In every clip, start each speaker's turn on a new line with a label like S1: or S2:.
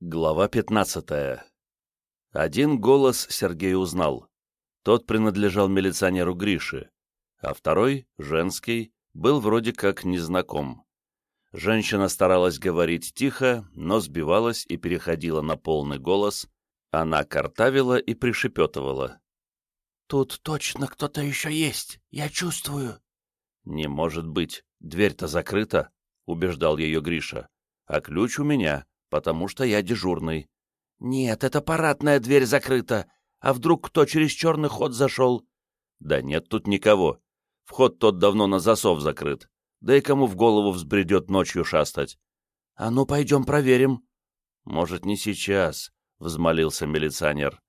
S1: Глава 15. Один голос Сергей узнал. Тот принадлежал милиционеру Грише, а второй, женский, был вроде как незнаком. Женщина старалась говорить тихо, но сбивалась и переходила на полный голос. Она картавила и пришепетывала.
S2: «Тут точно кто-то еще есть, я чувствую».
S1: «Не может быть, дверь-то закрыта», — убеждал ее Гриша. «А ключ у меня, потому что я дежурный».
S2: «Нет, это парадная дверь закрыта. А вдруг кто через черный ход зашел?»
S1: «Да нет тут никого. Вход тот давно на засов закрыт. Да и кому в голову взбредет ночью шастать?»
S2: «А ну, пойдем проверим».
S1: «Может, не сейчас», — взмолился милиционер.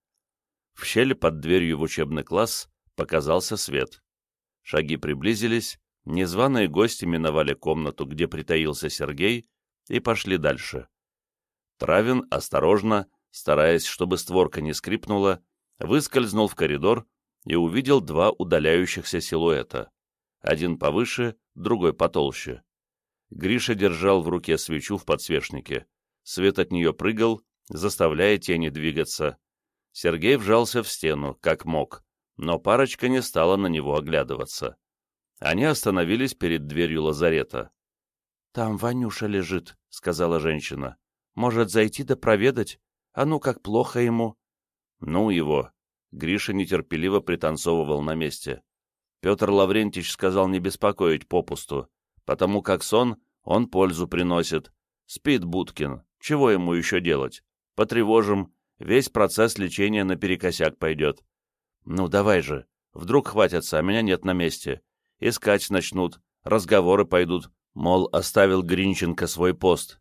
S1: В щели под дверью в учебный класс показался свет. Шаги приблизились, незваные гости миновали комнату, где притаился Сергей, и пошли дальше. Травин осторожно, стараясь, чтобы створка не скрипнула, выскользнул в коридор и увидел два удаляющихся силуэта. Один повыше, другой потолще. Гриша держал в руке свечу в подсвечнике. Свет от нее прыгал, заставляя тени двигаться. Сергей вжался в стену, как мог, но парочка не стала на него оглядываться. Они остановились перед дверью лазарета.
S2: «Там Ванюша лежит», — сказала женщина. Может, зайти да проведать? А ну, как плохо ему!»
S1: «Ну его!» Гриша нетерпеливо пританцовывал на месте. Петр Лаврентич сказал не беспокоить попусту, потому как сон он пользу приносит. Спит Будкин, чего ему еще делать? Потревожим, весь процесс лечения наперекосяк пойдет. Ну давай же, вдруг хватятся, а меня нет на месте. Искать начнут, разговоры пойдут, мол, оставил Гринченко свой пост.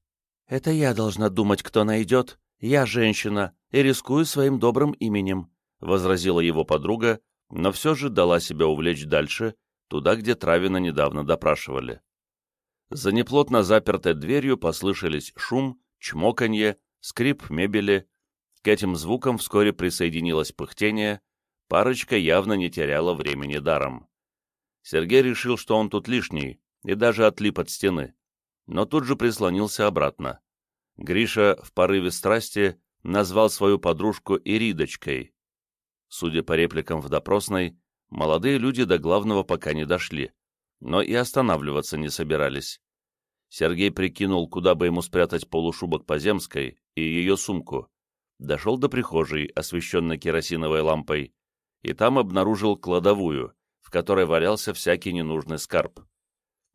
S2: «Это я должна думать, кто найдет. Я женщина и рискую своим добрым именем», — возразила его подруга, но все же дала себя увлечь дальше, туда, где Травина недавно допрашивали.
S1: За неплотно запертой дверью послышались шум, чмоканье, скрип мебели. К этим звукам вскоре присоединилось пыхтение, парочка явно не теряла времени даром. Сергей решил, что он тут лишний, и даже отлип от стены но тут же прислонился обратно. Гриша в порыве страсти назвал свою подружку Иридочкой. Судя по репликам в допросной, молодые люди до главного пока не дошли, но и останавливаться не собирались. Сергей прикинул, куда бы ему спрятать полушубок Поземской и ее сумку. Дошел до прихожей, освещенной керосиновой лампой, и там обнаружил кладовую, в которой валялся всякий ненужный скарб.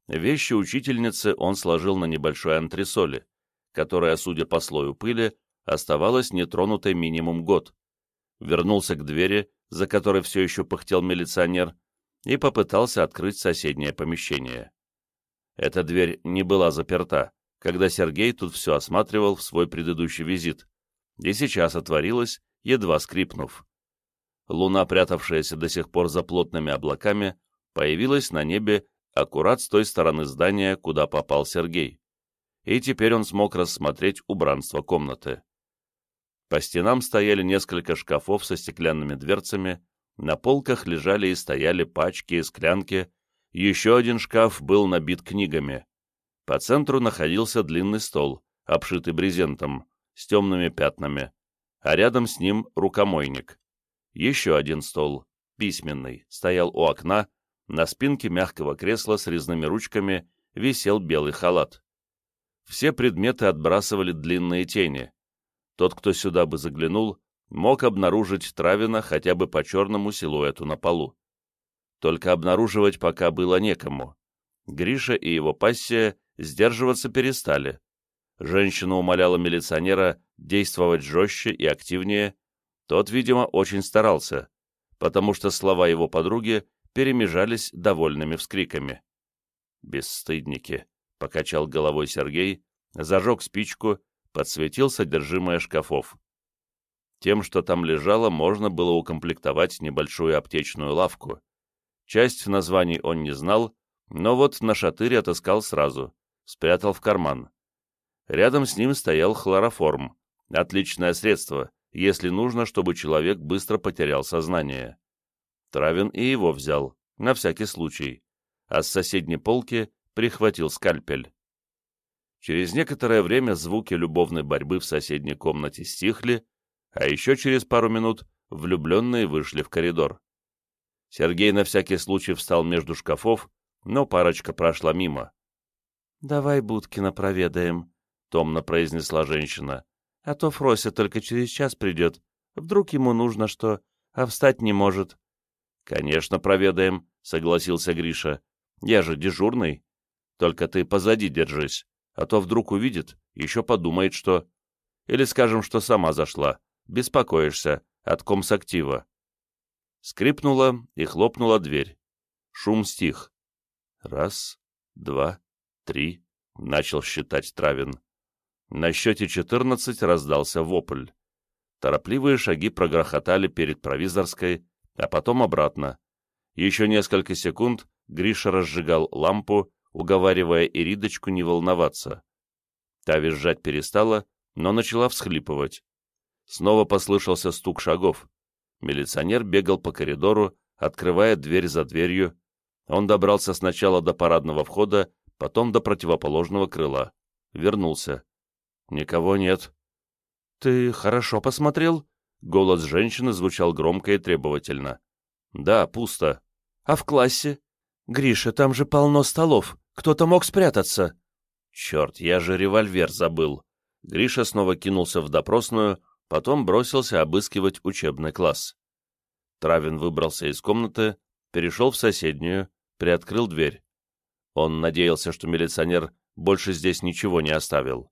S1: Вещи учительницы он сложил на небольшой антресоле, которая, судя по слою пыли, оставалась нетронутой минимум год. Вернулся к двери, за которой все еще пыхтел милиционер, и попытался открыть соседнее помещение. Эта дверь не была заперта, когда Сергей тут все осматривал в свой предыдущий визит, и сейчас отворилась, едва скрипнув. Луна, прятавшаяся до сих пор за плотными облаками, появилась на небе аккурат с той стороны здания, куда попал Сергей. И теперь он смог рассмотреть убранство комнаты. По стенам стояли несколько шкафов со стеклянными дверцами, на полках лежали и стояли пачки и склянки, еще один шкаф был набит книгами. По центру находился длинный стол, обшитый брезентом, с темными пятнами, а рядом с ним рукомойник. Еще один стол, письменный, стоял у окна, на спинке мягкого кресла с резными ручками висел белый халат. Все предметы отбрасывали длинные тени. Тот, кто сюда бы заглянул, мог обнаружить Травина хотя бы по черному силуэту на полу. Только обнаруживать пока было некому. Гриша и его пассия сдерживаться перестали. Женщина умоляла милиционера действовать жестче и активнее. Тот, видимо, очень старался, потому что слова его подруги перемежались довольными вскриками. «Бесстыдники!» — покачал головой Сергей, зажег спичку, подсветил содержимое шкафов. Тем, что там лежало, можно было укомплектовать небольшую аптечную лавку. Часть названий он не знал, но вот на шатырь отыскал сразу, спрятал в карман. Рядом с ним стоял хлороформ, отличное средство, если нужно, чтобы человек быстро потерял сознание. Травин и его взял, на всякий случай, а с соседней полки прихватил скальпель. Через некоторое время звуки любовной борьбы в соседней комнате стихли, а еще через пару минут влюбленные вышли в коридор. Сергей на всякий случай встал между шкафов, но парочка прошла мимо.
S2: «Давай Будкина проведаем», — томно произнесла женщина. «А то Фрося только через час придет. Вдруг ему нужно что, а встать не может».
S1: «Конечно, проведаем», — согласился Гриша. «Я же дежурный. Только ты позади держись а то вдруг увидит, еще подумает, что... Или скажем, что сама зашла, беспокоишься, от комсактива. Скрипнула и хлопнула дверь. Шум стих. Раз, два, три, начал считать Травин. На счете четырнадцать раздался вопль. Торопливые шаги прогрохотали перед провизорской, а потом обратно. Еще несколько секунд Гриша разжигал лампу, уговаривая Иридочку не волноваться. Та визжать перестала, но начала всхлипывать. Снова послышался стук шагов. Милиционер бегал по коридору, открывая дверь за дверью. Он добрался сначала до парадного входа, потом до противоположного крыла. Вернулся. Никого нет. «Ты хорошо посмотрел?» Голос женщины звучал громко и требовательно. «Да, пусто. А в классе?» «Гриша, там же полно столов. Кто-то мог спрятаться. Черт, я же револьвер забыл. Гриша снова кинулся в допросную, потом бросился обыскивать учебный класс. Травин выбрался из комнаты, перешел в соседнюю, приоткрыл дверь. Он надеялся, что милиционер больше здесь ничего не оставил.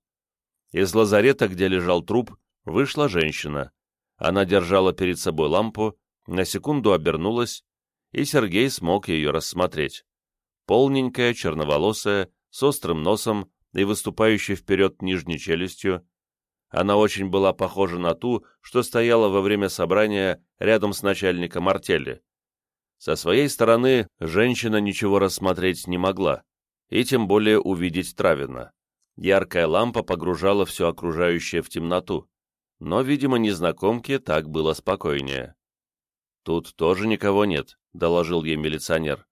S1: Из лазарета, где лежал труп, вышла женщина. Она держала перед собой лампу, на секунду обернулась, и Сергей смог ее рассмотреть полненькая, черноволосая, с острым носом и выступающей вперед нижней челюстью. Она очень была похожа на ту, что стояла во время собрания рядом с начальником артели. Со своей стороны женщина ничего рассмотреть не могла, и тем более увидеть Травина. Яркая лампа погружала все окружающее в темноту, но, видимо, незнакомке так было спокойнее. «Тут тоже никого нет», — доложил ей милиционер.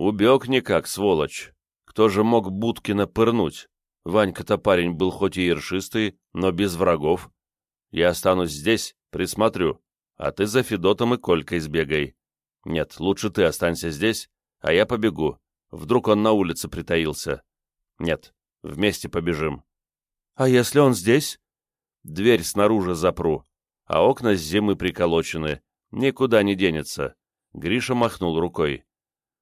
S1: Убег никак, сволочь. Кто же мог Будкина пырнуть? Ванька-то парень был хоть и ершистый, но без врагов. Я останусь здесь, присмотрю, а ты за Федотом и Колькой сбегай. Нет, лучше ты останься здесь, а я побегу. Вдруг он на улице притаился. Нет, вместе побежим. А если он здесь? Дверь снаружи запру, а окна с зимы приколочены, никуда не денется. Гриша махнул рукой.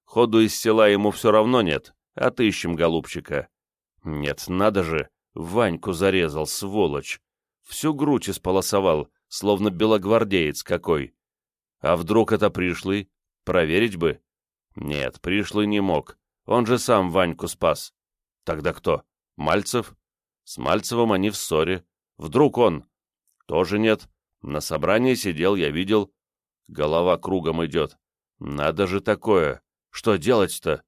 S1: Ходу из села ему все равно нет, отыщем голубчика. Нет, надо же, Ваньку зарезал, сволочь. Всю грудь исполосовал, словно белогвардеец какой. А вдруг это пришлый? Проверить бы. Нет, пришлый не мог. Он же сам Ваньку спас. Тогда кто? Мальцев? С Мальцевым они в ссоре. Вдруг он? Тоже нет. На собрании сидел, я видел. Голова кругом идет. Надо же такое. Что делать-то?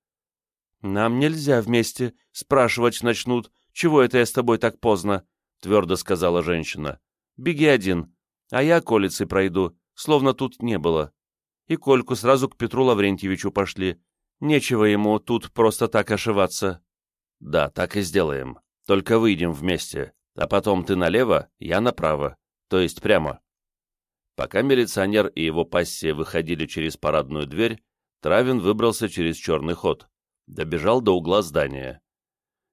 S1: Нам нельзя вместе. Спрашивать начнут. Чего это я с тобой так поздно? Твердо сказала женщина. Беги один, а я колицей пройду, словно тут не было. И Кольку сразу к Петру Лаврентьевичу пошли. Нечего ему тут просто так ошиваться. Да, так и сделаем. Только выйдем вместе. А потом ты налево, я направо. То есть прямо. Пока милиционер и его пассия выходили через парадную дверь, Травин выбрался через черный ход, добежал до угла здания.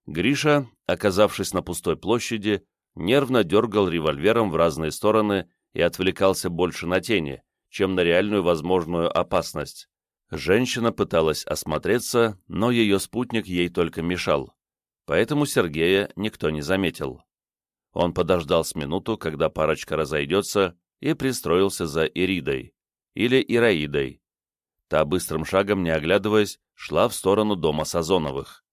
S1: Гриша, оказавшись на пустой площади, нервно дергал револьвером в разные стороны и отвлекался больше на тени, чем на реальную возможную опасность. Женщина пыталась осмотреться, но ее спутник ей только мешал, поэтому Сергея никто не заметил. Он подождал с минуту, когда парочка разойдется, и пристроился за Иридой, или Ираидой, Та быстрым шагом, не оглядываясь, шла в сторону дома Сазоновых.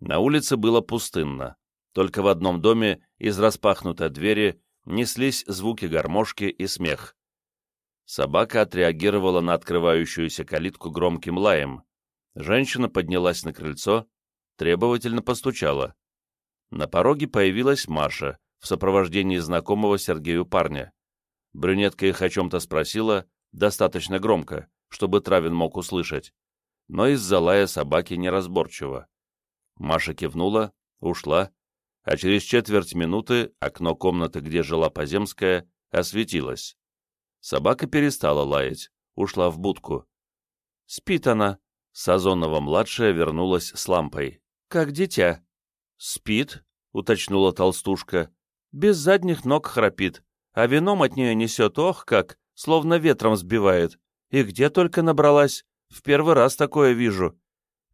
S1: На улице было пустынно. Только в одном доме из распахнутой двери неслись звуки гармошки и смех. Собака отреагировала на открывающуюся калитку громким лаем. Женщина поднялась на крыльцо, требовательно постучала. На пороге появилась Маша в сопровождении знакомого Сергею парня. Брюнетка их о чем-то спросила, достаточно громко чтобы Травин мог услышать, но из-за лая собаки неразборчиво. Маша кивнула, ушла, а через четверть минуты окно комнаты, где жила Поземская, осветилось. Собака перестала лаять, ушла в будку. «Спит она», — Сазонова-младшая вернулась с лампой. «Как дитя». «Спит?» — уточнула толстушка. «Без задних ног храпит, а вином от нее несет, ох как, словно ветром сбивает. И где только набралась, в первый раз такое вижу.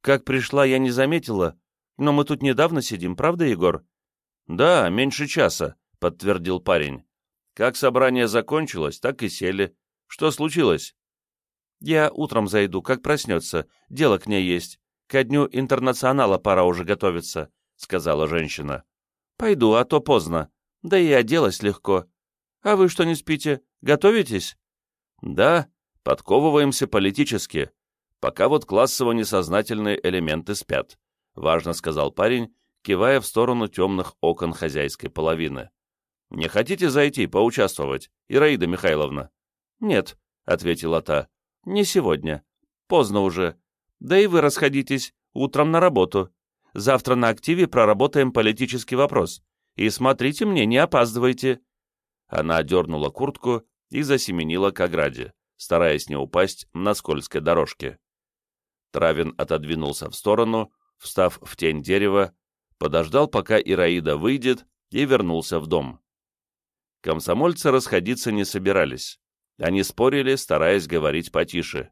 S1: Как пришла, я не заметила, но мы тут недавно сидим, правда, Егор?» «Да, меньше часа», — подтвердил парень. «Как собрание закончилось, так и сели. Что случилось?» «Я утром зайду, как проснется. Дело к ней есть. Ко дню интернационала пора уже готовиться», — сказала женщина. «Пойду, а то поздно. Да и оделась легко. А вы что не спите? Готовитесь?» «Да, подковываемся политически. Пока вот классово-несознательные элементы спят», — важно сказал парень, кивая в сторону темных окон хозяйской половины. «Не хотите зайти, поучаствовать, Ираида Михайловна?» «Нет», — ответила та, — «не сегодня. Поздно уже. Да и вы расходитесь, утром на работу. Завтра на активе проработаем политический вопрос. И смотрите мне, не опаздывайте». Она одернула куртку и засеменила к ограде, стараясь не упасть на скользкой дорожке. Травин отодвинулся в сторону, встав в тень дерева, подождал, пока Ираида выйдет, и вернулся в дом. Комсомольцы расходиться не собирались. Они спорили, стараясь говорить потише.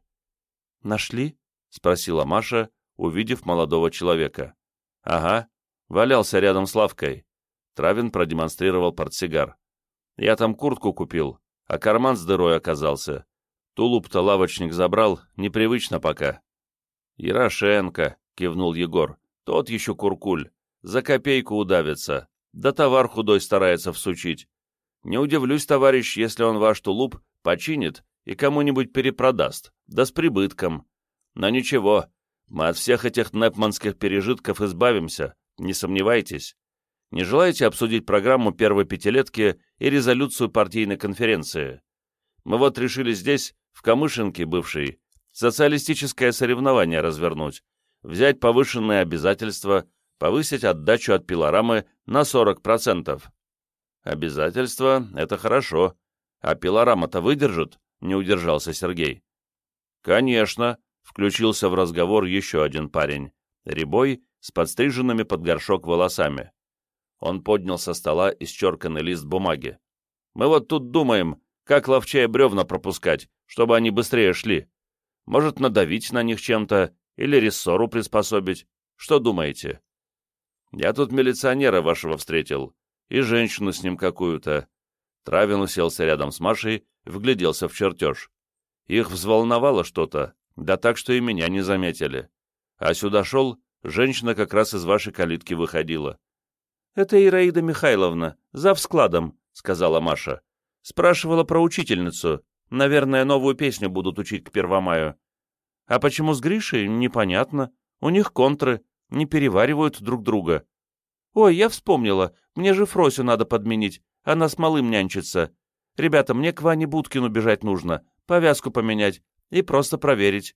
S1: «Нашли?» — спросила Маша, увидев молодого человека. «Ага, валялся рядом с лавкой». Травин продемонстрировал портсигар. «Я там куртку купил, а карман с дырой оказался. Тулуп-то лавочник забрал, непривычно пока». «Ярошенко», — кивнул Егор, — «тот еще куркуль за копейку удавится, да товар худой старается всучить. Не удивлюсь, товарищ, если он ваш тулуп починит и кому-нибудь перепродаст, да с прибытком. Но ничего, мы от всех этих непманских пережитков избавимся, не сомневайтесь. Не желаете обсудить программу первой пятилетки и резолюцию партийной конференции? Мы вот решили здесь, в Камышинке бывшей, социалистическое соревнование развернуть, взять повышенные обязательства, повысить отдачу от пилорамы на 40%. Обязательства — это хорошо. А пилорама-то выдержит? Не удержался Сергей. Конечно, включился в разговор еще один парень. Рябой с подстриженными под горшок волосами. Он поднял со стола исчерканный лист бумаги. «Мы вот тут думаем, как ловчая бревна пропускать, чтобы они быстрее шли. Может, надавить на них чем-то или рессору приспособить. Что думаете?» Я тут милиционера вашего встретил, и женщину с ним какую-то. Травин уселся рядом с Машей, вгляделся в чертеж. Их взволновало что-то, да так, что и меня не заметили. А сюда шел, женщина как раз из вашей калитки выходила. — Это Ираида Михайловна, зав складом, — сказала Маша. Спрашивала про учительницу. Наверное, новую песню будут учить к Первомаю. А почему с Гришей, непонятно. У них контры, не переваривают друг друга. Ой, я вспомнила, мне же Фросю надо подменить, она с малым нянчится. Ребята, мне к Ване Будкину бежать нужно, повязку поменять и просто проверить.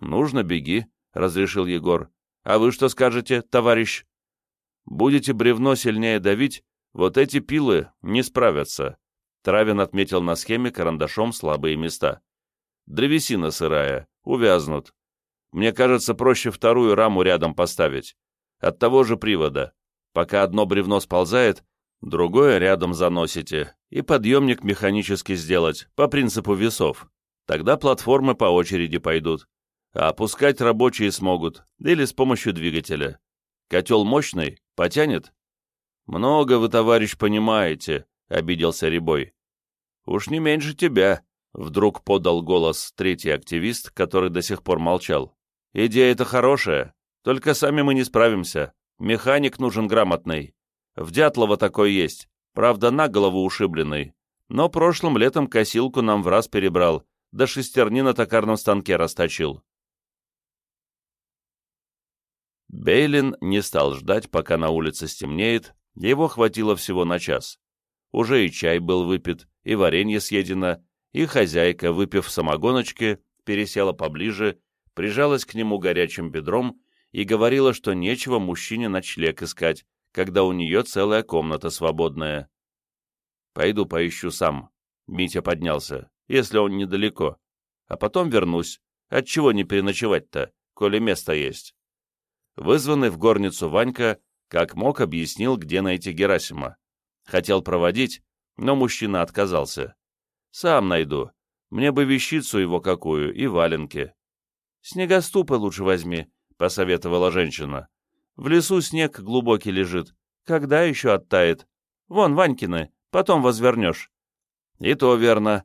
S1: Нужно, беги, — разрешил Егор. А вы что скажете, товарищ? Будете бревно сильнее давить, вот эти пилы не справятся. Травин отметил на схеме карандашом слабые места. Древесина сырая, увязнут. Мне кажется, проще вторую раму рядом поставить. От того же привода. Пока одно бревно сползает, другое рядом заносите. И подъемник механически сделать, по принципу весов. Тогда платформы по очереди пойдут. А опускать рабочие смогут, или с помощью двигателя. Котел мощный, потянет? Много вы, товарищ, понимаете, — обиделся Рябой. Уж не меньше тебя, — вдруг подал голос третий активист, который до сих пор молчал. Идея-то хорошая, только сами мы не справимся. Механик нужен грамотный. В Дятлова такой есть, правда, на голову ушибленный. Но прошлым летом косилку нам в раз перебрал, до шестерни на токарном станке расточил. Бейлин не стал ждать, пока на улице стемнеет, его хватило всего на час. Уже и чай был выпит, и варенье съедено, и хозяйка, выпив самогоночки, пересела поближе прижалась к нему горячим бедром и говорила, что нечего мужчине ночлег искать, когда у нее целая комната свободная. Пойду поищу сам. Митя поднялся, если он недалеко. А потом вернусь. Отчего не переночевать-то, коли место есть? Вызванный в горницу Ванька, как мог, объяснил, где найти Герасима. Хотел проводить, но мужчина отказался. «Сам найду. Мне бы вещицу его какую и валенки». «Снегоступы лучше возьми», — посоветовала женщина. «В лесу снег глубокий лежит. Когда еще оттает? Вон, Ванькины, потом возвернешь». «И то верно».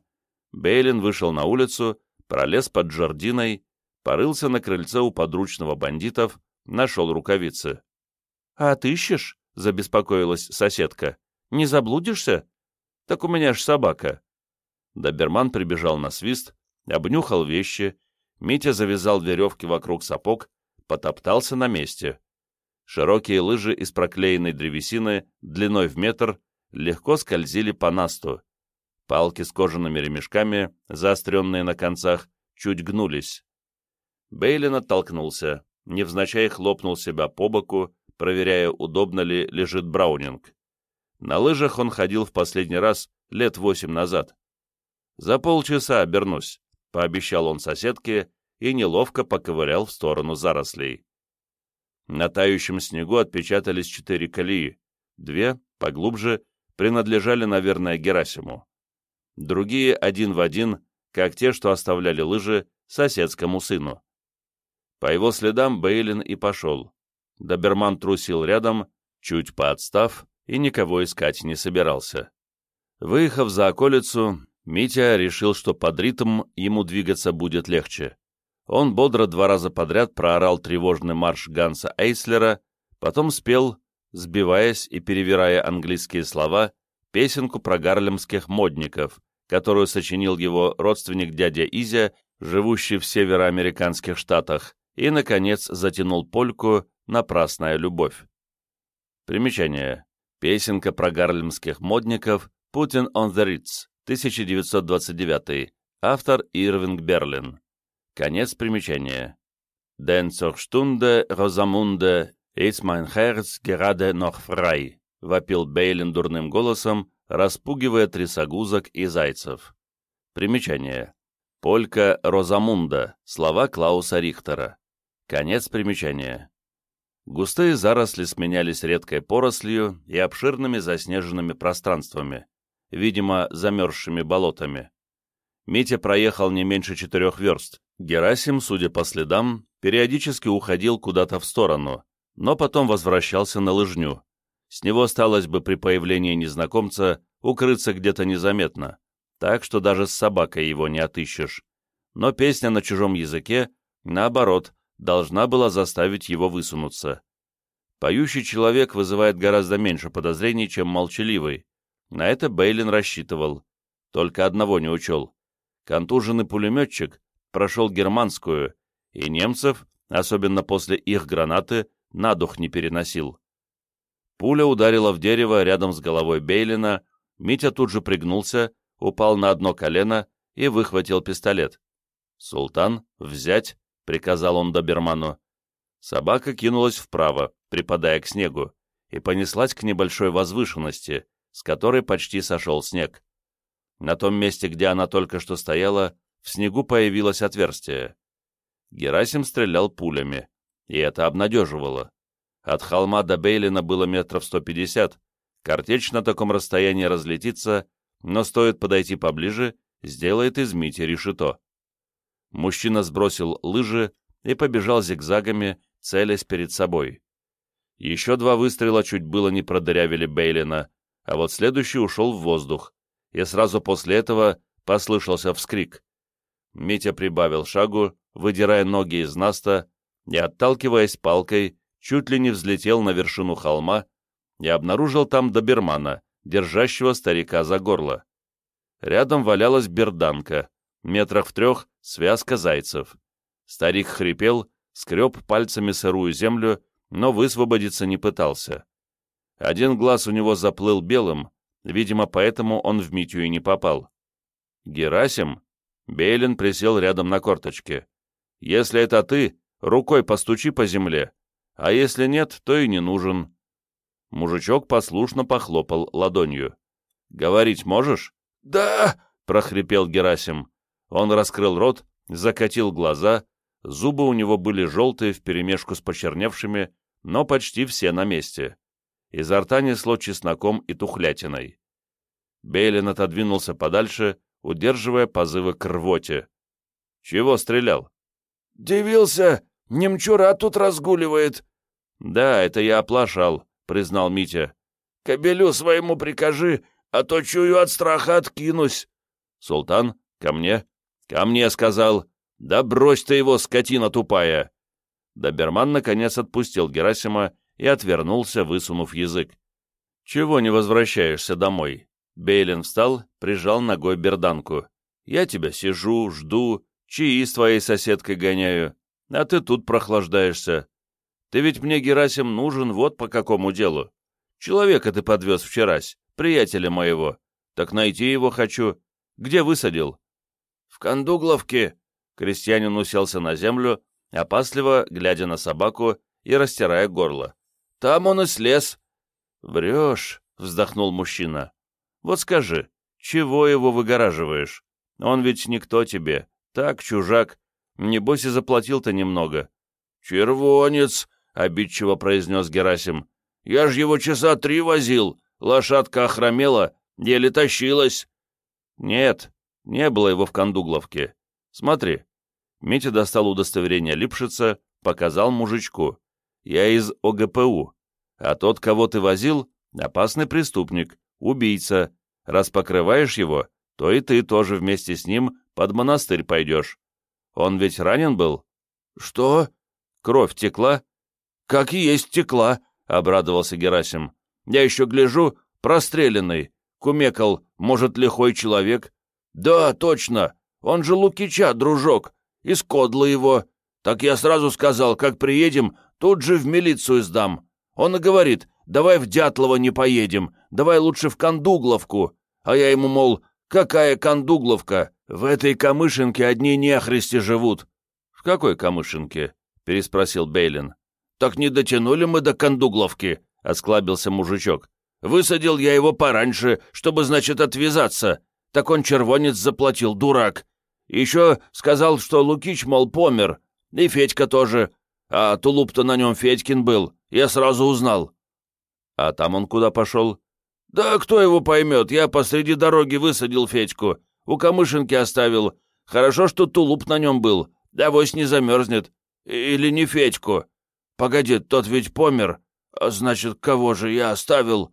S1: Бейлин вышел на улицу, пролез под жердиной, порылся на крыльце у подручного бандитов, нашел рукавицы. «А отыщешь?» — забеспокоилась соседка. «Не заблудишься?» «Так у меня ж собака». Доберман прибежал на свист, обнюхал вещи, Митя завязал веревки вокруг сапог, потоптался на месте. Широкие лыжи из проклеенной древесины, длиной в метр, легко скользили по насту. Палки с кожаными ремешками, заостренные на концах, чуть гнулись. Бейлин оттолкнулся, невзначай хлопнул себя по боку, проверяя, удобно ли лежит Браунинг. На лыжах он ходил в последний раз лет восемь назад. «За полчаса обернусь», — пообещал он соседке и неловко поковырял в сторону зарослей. На тающем снегу отпечатались четыре колеи. Две, поглубже, принадлежали, наверное, Герасиму. Другие один в один, как те, что оставляли лыжи, соседскому сыну. По его следам Бейлин и пошел. Доберман трусил рядом, чуть поотстав, и никого искать не собирался. Выехав за околицу, Митя решил, что под ритм ему двигаться будет легче. Он бодро два раза подряд проорал тревожный марш Ганса Эйслера, потом спел, сбиваясь и перевирая английские слова, песенку про гарлемских модников, которую сочинил его родственник дядя Изя, живущий в североамериканских штатах, и, наконец, затянул польку «Напрасная любовь». Примечание. Песенка про гарлемских модников «Putin on the Ritz», 1929, автор Ирвинг Берлин. Конец примечания. «Den zur Stunde, Rosamunde, ist mein Herz gerade noch frei», вопил Бейлин дурным голосом, распугивая трясогузок и зайцев. Примечание. Полька Розамунда. Слова Клауса Рихтера. Конец примечания. Густые заросли сменялись редкой порослью и обширными заснеженными пространствами, видимо, замерзшими болотами. Митя проехал не меньше четырех верст. Герасим, судя по следам, периодически уходил куда-то в сторону, но потом возвращался на лыжню. С него осталось бы при появлении незнакомца укрыться где-то незаметно, так что даже с собакой его не отыщешь. Но песня на чужом языке, наоборот, должна была заставить его высунуться. Поющий человек вызывает гораздо меньше подозрений, чем молчаливый. На это Бейлин рассчитывал. Только одного не учел. Контуженный пулеметчик прошел германскую, и немцев, особенно после их гранаты, на дух не переносил. Пуля ударила в дерево рядом с головой Бейлина, Митя тут же пригнулся, упал на одно колено и выхватил пистолет. «Султан, взять!» — приказал он доберману. Собака кинулась вправо, припадая к снегу, и понеслась к небольшой возвышенности, с которой почти сошел снег. На том месте, где она только что стояла, в снегу появилось отверстие. Герасим стрелял пулями, и это обнадеживало. От холма до Бейлина было метров сто пятьдесят, картечь на таком расстоянии разлетится, но стоит подойти поближе, сделает из Мити решето. Мужчина сбросил лыжи и побежал зигзагами, целясь перед собой. Еще два выстрела чуть было не продырявили Бейлина, а вот следующий ушел в воздух, и сразу после этого послышался вскрик. Митя прибавил шагу, выдирая ноги из наста, и, отталкиваясь палкой, чуть ли не взлетел на вершину холма и обнаружил там добермана, держащего старика за горло. Рядом валялась берданка, метрах в трех связка зайцев. Старик хрипел, скреб пальцами сырую землю, но высвободиться не пытался. Один глаз у него заплыл белым, видимо, поэтому он в Митю и не попал. «Герасим?» Бейлин присел рядом на корточке. «Если это ты, рукой постучи по земле, а если нет, то и не нужен». Мужичок послушно похлопал ладонью. «Говорить можешь?»
S2: «Да!»
S1: — прохрипел Герасим. Он раскрыл рот, закатил глаза, зубы у него были желтые вперемешку с почерневшими, но почти все на месте. Изо рта несло чесноком и тухлятиной. Бейлин отодвинулся подальше, удерживая позывы к рвоте. «Чего стрелял?»
S2: «Дивился! Немчура тут разгуливает!»
S1: «Да, это я оплошал», — признал Митя.
S2: «Кобелю своему прикажи, а то чую от страха откинусь».
S1: «Султан, ко мне?» «Ко мне», — сказал. «Да брось ты его, скотина тупая!» Доберман наконец отпустил Герасима и отвернулся, высунув язык. «Чего не возвращаешься домой?» Бейлин встал, прижал ногой берданку. «Я тебя сижу, жду, чаи с твоей соседкой гоняю, а ты тут прохлаждаешься. Ты ведь мне, Герасим, нужен вот по какому делу. Человека ты подвез вчерась, приятеля моего. Так найти его хочу. Где высадил?»
S2: «В Кондугловке».
S1: Крестьянин уселся на землю, опасливо глядя на собаку и растирая горло.
S2: «Там он и слез».
S1: «Врешь», — вздохнул мужчина. «Вот скажи, чего его выгораживаешь? Он ведь никто тебе, так, чужак. Небось и заплатил-то немного».
S2: «Червонец», — обидчиво произнес Герасим. «Я ж его часа три возил, лошадка охромела, еле тащилась».
S1: «Нет, не было его в Кондугловке. Смотри». Митя достал удостоверение Липшица, показал мужичку. «Я из ОГПУ, а тот, кого ты возил, опасный преступник, убийца. Раз покрываешь его, то и ты тоже вместе с ним под монастырь пойдешь. Он ведь ранен был?»
S2: «Что?»
S1: «Кровь текла?»
S2: «Как и есть текла», — обрадовался Герасим. «Я еще гляжу, простреленный. Кумекал, может, лихой человек?» «Да, точно. Он же Лукича, дружок. Из Кодла его. Так я сразу сказал, как приедем, тут же в милицию сдам. Он и говорит, давай в Дятлово не поедем, давай лучше в Кондугловку. А я ему, мол, какая Кондугловка? В этой Камышинке одни нехристи живут.
S1: В какой Камышинке? Переспросил Бейлин.
S2: Так не дотянули мы до Кондугловки, осклабился мужичок. Высадил я его пораньше, чтобы, значит, отвязаться. Так он червонец заплатил, дурак. Еще сказал, что Лукич, мол, помер. И Федька тоже. А тулуп-то на нем Федькин был. Я сразу узнал.
S1: А там он куда пошел?
S2: Да кто его поймет, я посреди дороги высадил Федьку. У Камышинки оставил. Хорошо, что тулуп на нем был. Да вось не замерзнет. Или не Федьку. Погоди, тот ведь помер. А значит, кого же я оставил?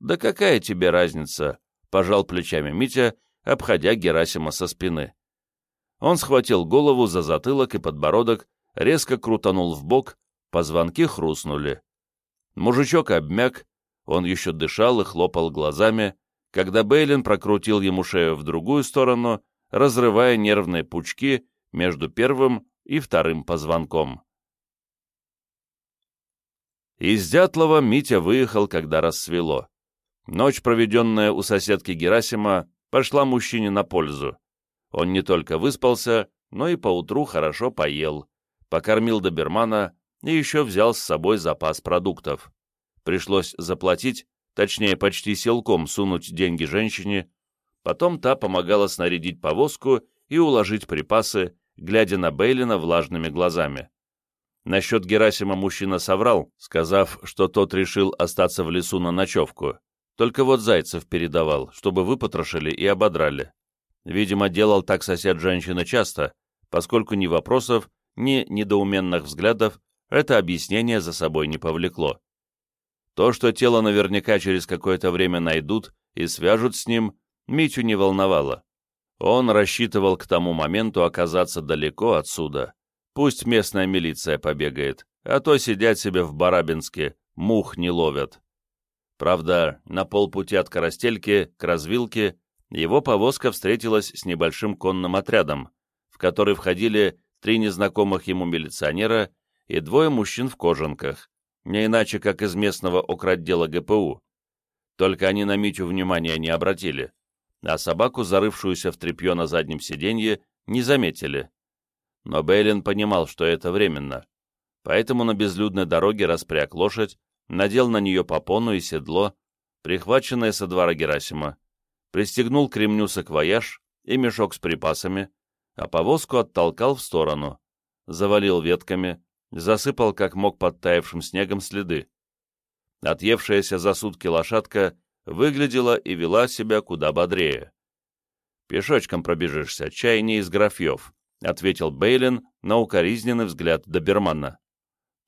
S1: Да какая тебе разница? Пожал плечами Митя, обходя Герасима со спины. Он схватил голову за затылок и подбородок, резко крутанул в бок, позвонки хрустнули. Мужичок обмяк, он еще дышал и хлопал глазами, когда Бейлин прокрутил ему шею в другую сторону, разрывая нервные пучки между первым и вторым позвонком. Из Дятлова Митя выехал, когда рассвело. Ночь, проведенная у соседки Герасима, пошла мужчине на пользу. Он не только выспался, но и поутру хорошо поел, покормил добермана и еще взял с собой запас продуктов. Пришлось заплатить, точнее почти силком сунуть деньги женщине, потом та помогала снарядить повозку и уложить припасы, глядя на Бейлина влажными глазами. Насчет Герасима мужчина соврал, сказав, что тот решил остаться в лесу на ночевку. Только вот Зайцев передавал, чтобы выпотрошили и ободрали. Видимо, делал так сосед женщины часто, поскольку ни вопросов, ни недоуменных взглядов это объяснение за собой не повлекло. То, что тело наверняка через какое-то время найдут и свяжут с ним, Митю не волновало. Он рассчитывал к тому моменту оказаться далеко отсюда. Пусть местная милиция побегает, а то сидят себе в Барабинске, мух не ловят. Правда, на полпути от Коростельки к развилке его повозка встретилась с небольшим конным отрядом, в который входили три незнакомых ему милиционера и двое мужчин в кожанках не иначе, как из местного окротдела ГПУ. Только они на Митю внимания не обратили, а собаку, зарывшуюся в тряпье на заднем сиденье, не заметили. Но Бейлин понимал, что это временно, поэтому на безлюдной дороге распряг лошадь, надел на нее попону и седло, прихваченное со двора Герасима, пристегнул к ремню саквояж и мешок с припасами, а повозку оттолкал в сторону, завалил ветками, засыпал как мог подтаявшим снегом следы. Отъевшаяся за сутки лошадка выглядела и вела себя куда бодрее. «Пешочком пробежишься, чай не из графьев», — ответил Бейлин на укоризненный взгляд добермана.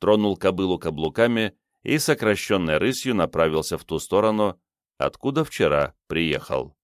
S1: Тронул кобылу каблуками и сокращенной рысью направился в ту сторону, откуда вчера приехал.